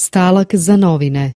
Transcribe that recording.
Stalak za novine.